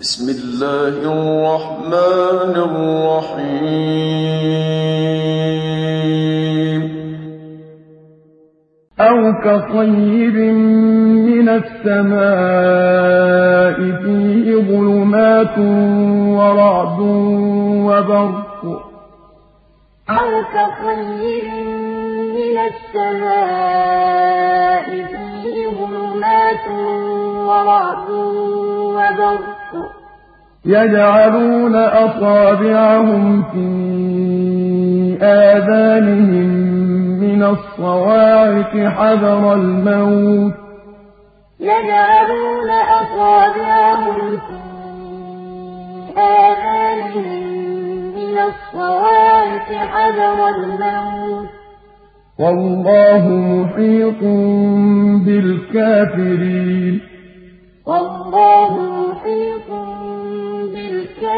بسم الله الرحمن الرحيم أو كصيب من السماء فيه ظلمات ورعد وبرق أو كصيب من السماء فيه ظلمات ورعد وبرق يجعلون أصابعهم في آذانهم من الصواعق حذر الموت. يجعلون أصابعهم في آذانهم من الصواعق حذر الموت. والله محيط بالكافرين. والله محيط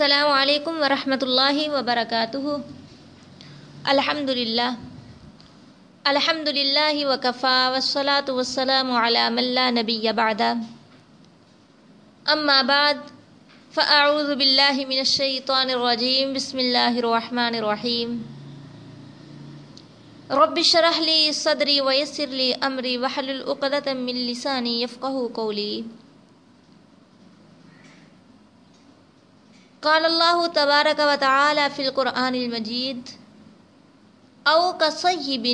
السلام علیکم ورحمۃ اللہ وبرکاتہ۔ الحمد للہ الحمد للہ وکفا والصلاة والسلام علی من لا نبی بعد۔ اما بعد، فاعوذ باللہ من الشیطان الرجیم، بسم اللہ الرحمن الرحیم۔ رب اشرح لی صدری ویسر لی امری وحلل عقدۃ من لسانی یفقهوا قولی۔ قال اللہ تبارک و تعالی فی القرآن المجید، او کصیب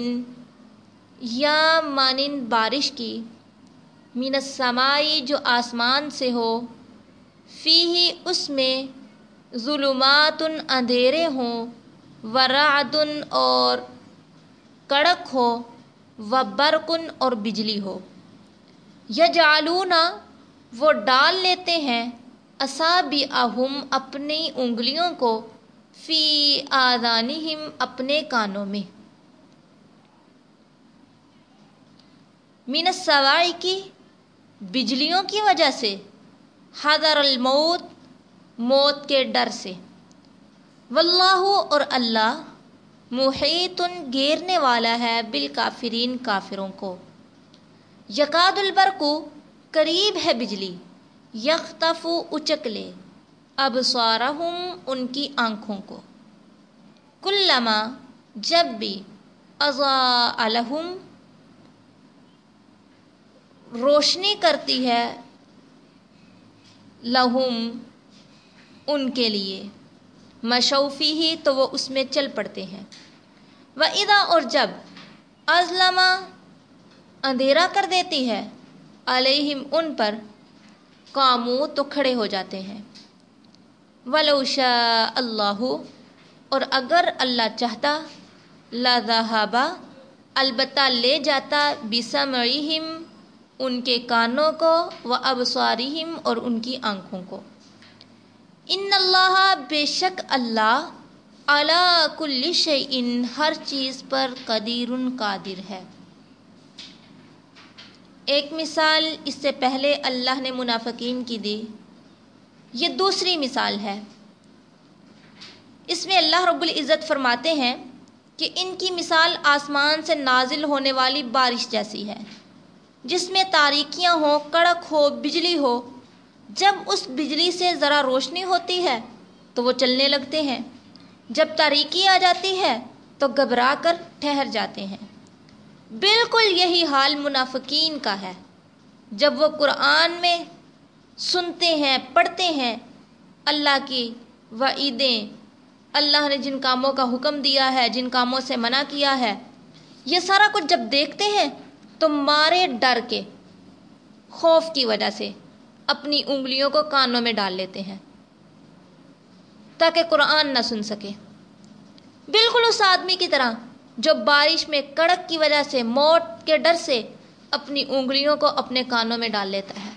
یا مانند بارش کی، من السمائی جو آسمان سے ہو فی ہی اس میں ظلمات اندھیرے ہوں، ورعدن اور کڑک ہو، و برقن اور بجلی ہو۔ یجعلون، وہ ڈال لیتے ہیں اصابی اہم اپنی انگلیوں کو فی آدانہم اپنے کانوں میں۔ من السوائی کی بجلیوں کی وجہ سے۔ حضر الموت، موت کے ڈر سے۔ واللہ اور اللہ محیط گیرنے والا ہے بالکافرین کافروں کو۔ یقاد البرقو قریب ہے بجلی۔ یختف اچک لے اب ان کی آنکھوں کو۔ کلما جب بھی ازا الحم روشنی کرتی ہے لہم ان کے لیے۔ مشوفی ہی تو وہ اس میں چل پڑتے ہیں۔ و ادا اور جب ازلما اندھیرا کر دیتی ہے، علیہم ان پر کاموں تو کھڑے ہو جاتے ہیں۔ ولو شاء اللہ، اور اگر اللہ چاہتا لاذہبا البتہ لے جاتا بسمعہم، ان کے کانوں کو و ابصارہم اور ان کی آنکھوں کو۔ ان اللہ، بے شک اللہ علا کل شیء، ہر چیز پر قدیر قادر ہے۔ ایک مثال اس سے پہلے اللہ نے منافقین کی دی۔ یہ دوسری مثال ہے۔ اس میں اللہ رب العزت فرماتے ہیں کہ ان کی مثال آسمان سے نازل ہونے والی بارش جیسی ہے، جس میں تاریکیاں ہوں، کڑک ہو، بجلی ہو۔ جب اس بجلی سے ذرا روشنی ہوتی ہے تو وہ چلنے لگتے ہیں۔ جب تاریکی آ جاتی ہے تو گھبرا کر ٹھہر جاتے ہیں۔ بالکل یہی حال منافقین کا ہے۔ جب وہ قرآن میں سنتے ہیں، پڑھتے ہیں، اللہ کی وعیدیں، اللہ نے جن کاموں کا حکم دیا ہے، جن کاموں سے منع کیا ہے، یہ سارا کچھ جب دیکھتے ہیں تو مارے ڈر کے، خوف کی وجہ سے اپنی انگلیوں کو کانوں میں ڈال لیتے ہیں۔ تاکہ قرآن نہ سن سکے۔ بالکل اس آدمی کی طرح جو بارش میں کڑک کی وجہ سے، موت کے ڈر سے اپنی انگلیوں کو اپنے کانوں میں ڈال لیتا ہے۔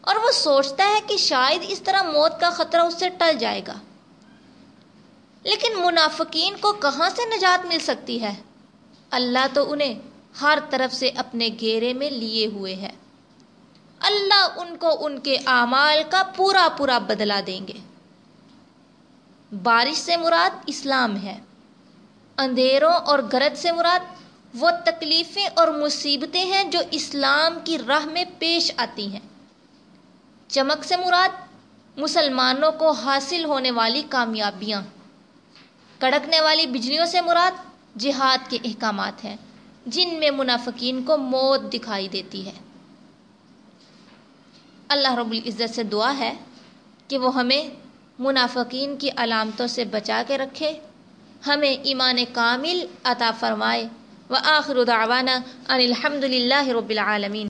اور وہ سوچتا ہے کہ شاید اس طرح موت کا خطرہ اس سے ٹل جائے گا۔ لیکن منافقین کو کہاں سے نجات مل سکتی ہے؟ اللہ تو انہیں ہر طرف سے اپنے گھیرے میں لیے ہوئے ہے۔ اللہ ان کو ان کے اعمال کا پورا پورا بدلا دیں گے۔ بارش سے مراد اسلام ہے۔ اندھیروں اور گرد سے مراد، وہ تکلیفیں اور مصیبتیں ہیں جو اسلام کی راہ میں پیش آتی ہیں۔ چمک سے مراد، مسلمانوں کو حاصل ہونے والی کامیابیاں۔ کڑکنے والی بجلیوں سے مراد، جہاد کے احکامات ہیں، جن میں منافقین کو موت دکھائی دیتی ہے۔ اللہ رب العزت سے دعا ہے کہ وہ ہمیں منافقین کی علامتوں سے بچا کے رکھے۔ ہمیں ایمان کامل عطا فرمائے۔ و آخر دعوانا ان الحمد للہ رب العالمین۔